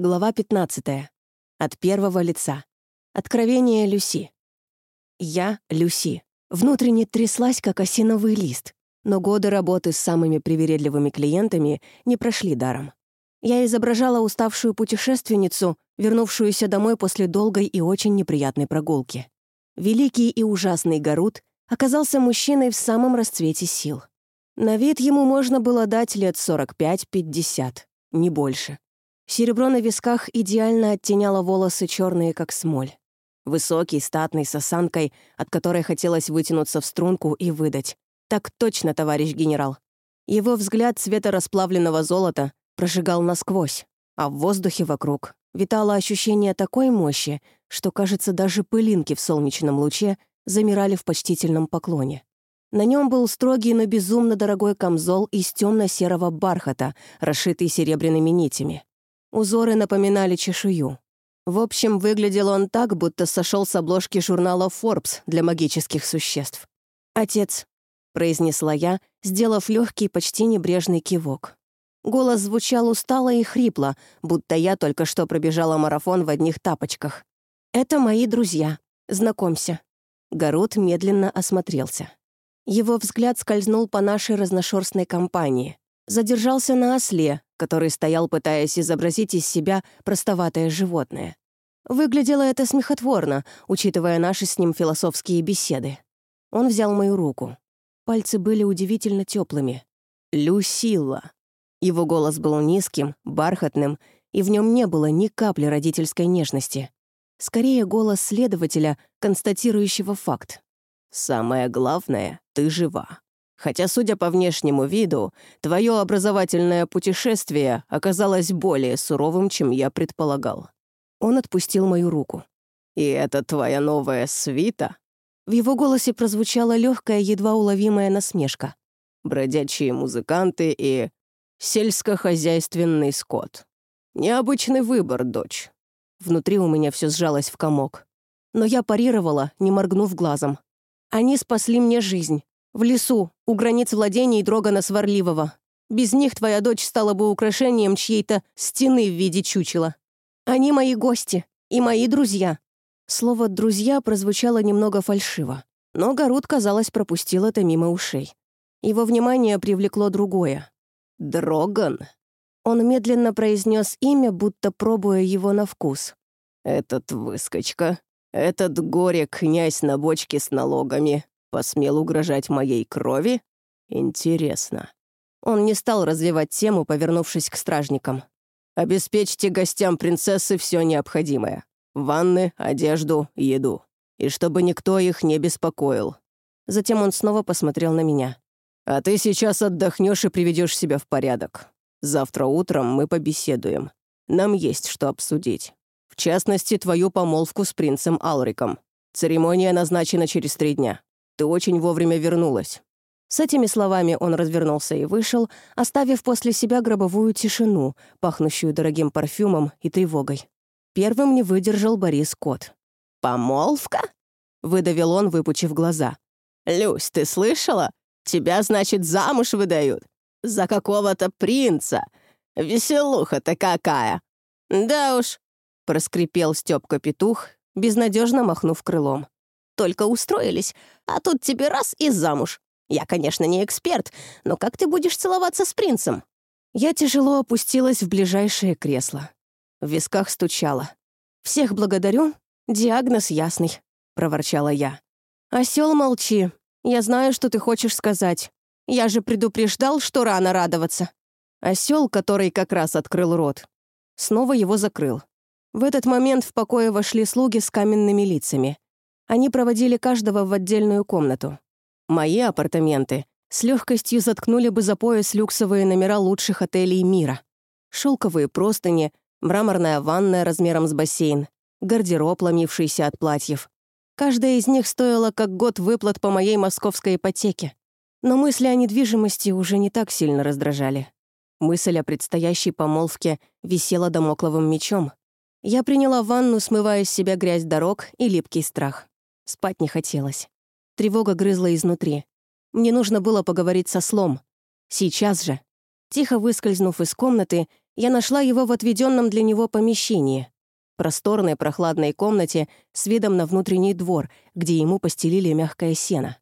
Глава 15. От первого лица. Откровение Люси. Я Люси. Внутренне тряслась, как осиновый лист, но годы работы с самыми привередливыми клиентами не прошли даром. Я изображала уставшую путешественницу, вернувшуюся домой после долгой и очень неприятной прогулки. Великий и ужасный Гарут оказался мужчиной в самом расцвете сил. На вид ему можно было дать лет 45-50, не больше. Серебро на висках идеально оттеняло волосы черные, как смоль. Высокий, статный, с осанкой, от которой хотелось вытянуться в струнку и выдать. «Так точно, товарищ генерал». Его взгляд цвета расплавленного золота прожигал насквозь, а в воздухе вокруг витало ощущение такой мощи, что, кажется, даже пылинки в солнечном луче замирали в почтительном поклоне. На нем был строгий, но безумно дорогой камзол из темно-серого бархата, расшитый серебряными нитями. Узоры напоминали чешую. В общем, выглядел он так, будто сошел с обложки журнала Forbes для магических существ. «Отец», — произнесла я, сделав легкий, почти небрежный кивок. Голос звучал устало и хрипло, будто я только что пробежала марафон в одних тапочках. «Это мои друзья. Знакомься». Город медленно осмотрелся. Его взгляд скользнул по нашей разношерстной компании. Задержался на осле, который стоял, пытаясь изобразить из себя простоватое животное. Выглядело это смехотворно, учитывая наши с ним философские беседы. Он взял мою руку. Пальцы были удивительно теплыми. «Люсилла». Его голос был низким, бархатным, и в нем не было ни капли родительской нежности. Скорее, голос следователя, констатирующего факт. «Самое главное, ты жива». Хотя, судя по внешнему виду, твое образовательное путешествие оказалось более суровым, чем я предполагал. Он отпустил мою руку. «И это твоя новая свита?» В его голосе прозвучала легкая, едва уловимая насмешка. «Бродячие музыканты и сельскохозяйственный скот. Необычный выбор, дочь». Внутри у меня все сжалось в комок. Но я парировала, не моргнув глазом. Они спасли мне жизнь. В лесу, у границ владений Дрогана Сварливого. Без них твоя дочь стала бы украшением чьей-то стены в виде чучела. Они мои гости и мои друзья». Слово «друзья» прозвучало немного фальшиво, но Гарут, казалось, пропустил это мимо ушей. Его внимание привлекло другое. «Дроган». Он медленно произнес имя, будто пробуя его на вкус. «Этот выскочка, этот горе-князь на бочке с налогами, Посмел угрожать моей крови? Интересно. Он не стал развивать тему, повернувшись к стражникам. «Обеспечьте гостям принцессы все необходимое. Ванны, одежду, еду. И чтобы никто их не беспокоил». Затем он снова посмотрел на меня. «А ты сейчас отдохнешь и приведешь себя в порядок. Завтра утром мы побеседуем. Нам есть что обсудить. В частности, твою помолвку с принцем Алриком. Церемония назначена через три дня. Ты очень вовремя вернулась». С этими словами он развернулся и вышел, оставив после себя гробовую тишину, пахнущую дорогим парфюмом и тревогой. Первым не выдержал Борис Кот. «Помолвка?» — выдавил он, выпучив глаза. «Люсь, ты слышала? Тебя, значит, замуж выдают. За какого-то принца. Веселуха-то какая!» «Да уж», — проскрипел Стёпка Петух, безнадежно махнув крылом. Только устроились, а тут тебе раз и замуж. Я, конечно, не эксперт, но как ты будешь целоваться с принцем?» Я тяжело опустилась в ближайшее кресло. В висках стучало. «Всех благодарю. Диагноз ясный», — проворчала я. «Осёл, молчи. Я знаю, что ты хочешь сказать. Я же предупреждал, что рано радоваться». Осёл, который как раз открыл рот, снова его закрыл. В этот момент в покое вошли слуги с каменными лицами. Они проводили каждого в отдельную комнату. Мои апартаменты с легкостью заткнули бы за пояс люксовые номера лучших отелей мира. Шелковые простыни, мраморная ванная размером с бассейн, гардероб, ломившийся от платьев. Каждая из них стоила как год выплат по моей московской ипотеке. Но мысли о недвижимости уже не так сильно раздражали. Мысль о предстоящей помолвке висела домокловым мечом. Я приняла ванну, смывая с себя грязь дорог и липкий страх. Спать не хотелось. Тревога грызла изнутри. Мне нужно было поговорить со слом. Сейчас же. Тихо выскользнув из комнаты, я нашла его в отведенном для него помещении. Просторной прохладной комнате с видом на внутренний двор, где ему постелили мягкое сено.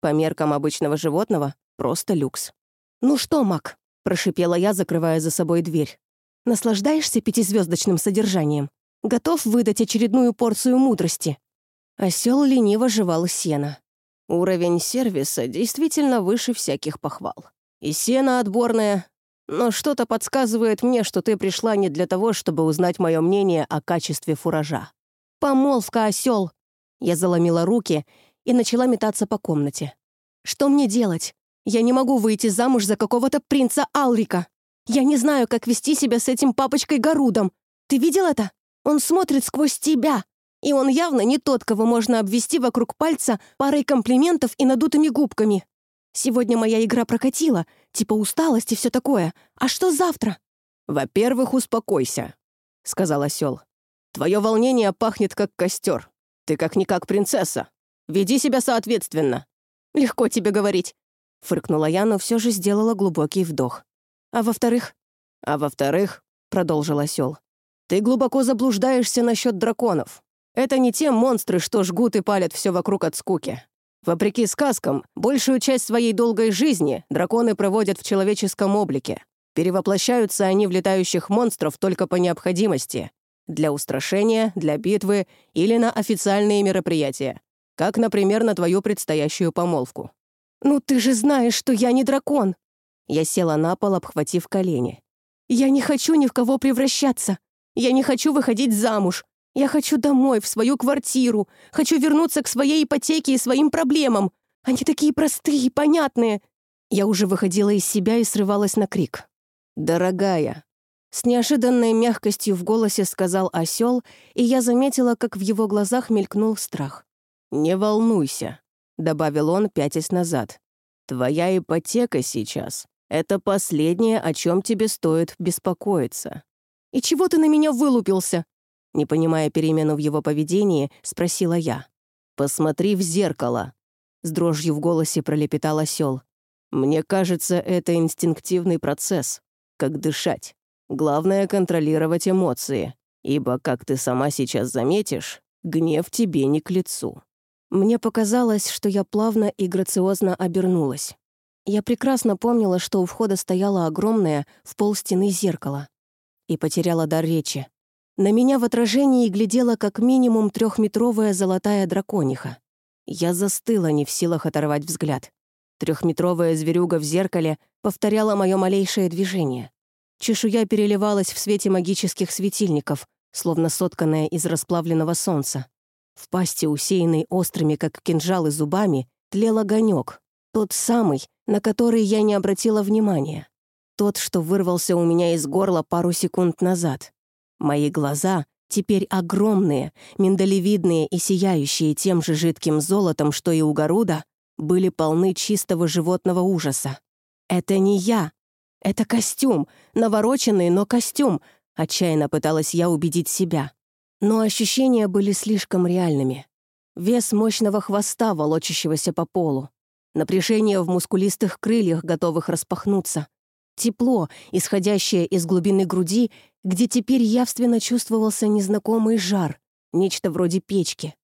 По меркам обычного животного — просто люкс. «Ну что, Мак?» — прошипела я, закрывая за собой дверь. «Наслаждаешься пятизвездочным содержанием? Готов выдать очередную порцию мудрости?» Осел лениво жевал сено. Уровень сервиса действительно выше всяких похвал. И сено отборное, но что-то подсказывает мне, что ты пришла не для того, чтобы узнать мое мнение о качестве фуража. Помолвка, осел. Я заломила руки и начала метаться по комнате. Что мне делать? Я не могу выйти замуж за какого-то принца Алрика. Я не знаю, как вести себя с этим папочкой Гарудом. Ты видел это? Он смотрит сквозь тебя. И он явно не тот, кого можно обвести вокруг пальца парой комплиментов и надутыми губками. Сегодня моя игра прокатила, типа усталость и все такое. А что завтра? «Во-первых, успокойся», — сказал осел. «Твое волнение пахнет как костер. Ты как-никак принцесса. Веди себя соответственно». «Легко тебе говорить», — фыркнула я, но все же сделала глубокий вдох. «А во-вторых?» «А во-вторых», — продолжил осел, «ты глубоко заблуждаешься насчет драконов. Это не те монстры, что жгут и палят все вокруг от скуки. Вопреки сказкам, большую часть своей долгой жизни драконы проводят в человеческом облике. Перевоплощаются они в летающих монстров только по необходимости. Для устрашения, для битвы или на официальные мероприятия. Как, например, на твою предстоящую помолвку. «Ну ты же знаешь, что я не дракон!» Я села на пол, обхватив колени. «Я не хочу ни в кого превращаться. Я не хочу выходить замуж. Я хочу домой, в свою квартиру. Хочу вернуться к своей ипотеке и своим проблемам. Они такие простые и понятные». Я уже выходила из себя и срывалась на крик. «Дорогая!» С неожиданной мягкостью в голосе сказал осел, и я заметила, как в его глазах мелькнул страх. «Не волнуйся», — добавил он, пятясь назад. «Твоя ипотека сейчас — это последнее, о чем тебе стоит беспокоиться». «И чего ты на меня вылупился?» Не понимая перемену в его поведении, спросила я. «Посмотри в зеркало», — с дрожью в голосе пролепетал осел. «Мне кажется, это инстинктивный процесс, как дышать. Главное — контролировать эмоции, ибо, как ты сама сейчас заметишь, гнев тебе не к лицу». Мне показалось, что я плавно и грациозно обернулась. Я прекрасно помнила, что у входа стояло огромное в пол стены зеркало. И потеряла дар речи. На меня в отражении глядела как минимум трехметровая золотая дракониха. Я застыла, не в силах оторвать взгляд. Трехметровая зверюга в зеркале повторяла мое малейшее движение. Чешуя переливалась в свете магических светильников, словно сотканная из расплавленного солнца. В пасти, усеянной острыми, как кинжалы, зубами, тлел огонек, тот самый, на который я не обратила внимания. Тот, что вырвался у меня из горла пару секунд назад. Мои глаза, теперь огромные, миндалевидные и сияющие тем же жидким золотом, что и у Гаруда, были полны чистого животного ужаса. «Это не я. Это костюм, навороченный, но костюм», — отчаянно пыталась я убедить себя. Но ощущения были слишком реальными. Вес мощного хвоста, волочащегося по полу. Напряжение в мускулистых крыльях, готовых распахнуться. Тепло, исходящее из глубины груди, где теперь явственно чувствовался незнакомый жар, нечто вроде печки.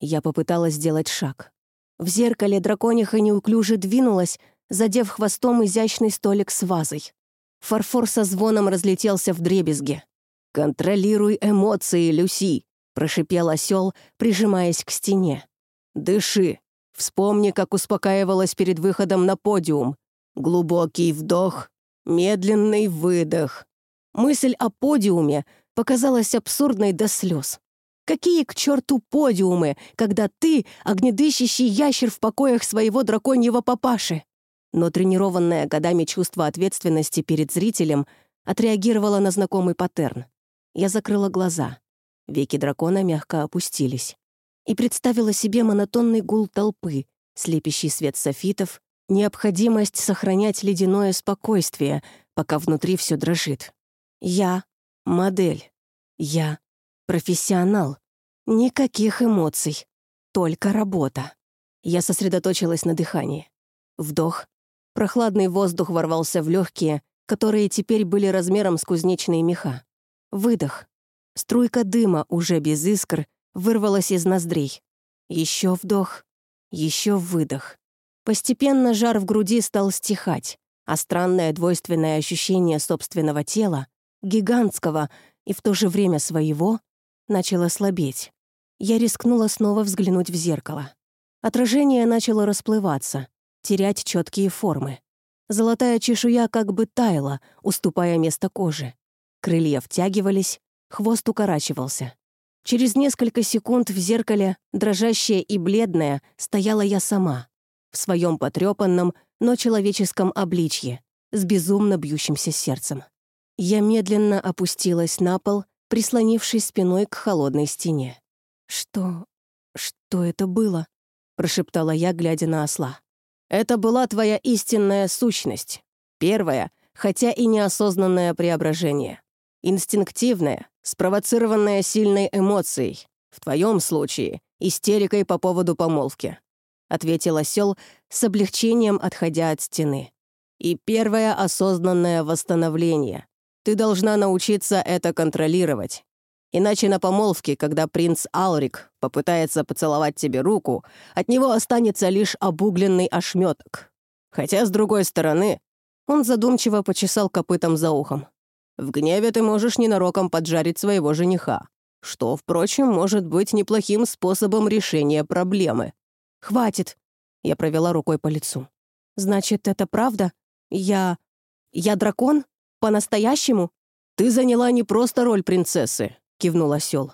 Я попыталась сделать шаг. В зеркале дракониха неуклюже двинулась, задев хвостом изящный столик с вазой. Фарфор со звоном разлетелся в дребезге. «Контролируй эмоции, Люси!» — прошипел осел, прижимаясь к стене. «Дыши. Вспомни, как успокаивалась перед выходом на подиум. Глубокий вдох, медленный выдох». Мысль о подиуме показалась абсурдной до слез. Какие к черту подиумы, когда ты — огнедыщащий ящер в покоях своего драконьего папаши? Но тренированное годами чувство ответственности перед зрителем отреагировало на знакомый паттерн. Я закрыла глаза. Веки дракона мягко опустились. И представила себе монотонный гул толпы, слепящий свет софитов, необходимость сохранять ледяное спокойствие, пока внутри все дрожит. Я — модель. Я — профессионал. Никаких эмоций. Только работа. Я сосредоточилась на дыхании. Вдох. Прохладный воздух ворвался в легкие, которые теперь были размером с кузнечные меха. Выдох. Струйка дыма, уже без искр, вырвалась из ноздрей. Еще вдох, еще выдох. Постепенно жар в груди стал стихать, а странное двойственное ощущение собственного тела, гигантского и в то же время своего, начало слабеть. Я рискнула снова взглянуть в зеркало. Отражение начало расплываться, терять четкие формы. Золотая чешуя как бы таяла, уступая место коже. Крылья втягивались, хвост укорачивался. Через несколько секунд в зеркале, дрожащая и бледная, стояла я сама, в своем потрепанном, но человеческом обличье, с безумно бьющимся сердцем. Я медленно опустилась на пол, прислонившись спиной к холодной стене. «Что... что это было?» — прошептала я, глядя на осла. «Это была твоя истинная сущность. Первое, хотя и неосознанное преображение. Инстинктивное, спровоцированное сильной эмоцией. В твоем случае — истерикой по поводу помолвки», — ответил осел с облегчением, отходя от стены. «И первое осознанное восстановление. Ты должна научиться это контролировать. Иначе на помолвке, когда принц Алрик попытается поцеловать тебе руку, от него останется лишь обугленный ошметок. Хотя, с другой стороны, он задумчиво почесал копытом за ухом. В гневе ты можешь ненароком поджарить своего жениха, что, впрочем, может быть неплохим способом решения проблемы. «Хватит!» — я провела рукой по лицу. «Значит, это правда? Я... я дракон? По-настоящему?» «Ты заняла не просто роль принцессы», — кивнул осел.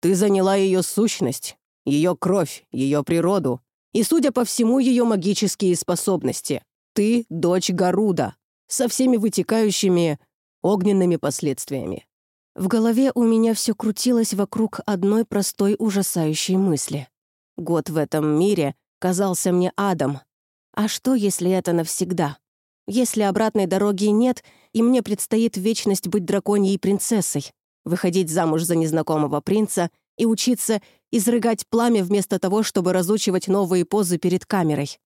«Ты заняла ее сущность, ее кровь, ее природу и, судя по всему, ее магические способности. Ты — дочь Гаруда, со всеми вытекающими огненными последствиями. В голове у меня все крутилось вокруг одной простой ужасающей мысли. Год в этом мире казался мне адом. А что, если это навсегда? Если обратной дороги нет, и мне предстоит вечность быть драконьей принцессой, выходить замуж за незнакомого принца и учиться изрыгать пламя вместо того, чтобы разучивать новые позы перед камерой.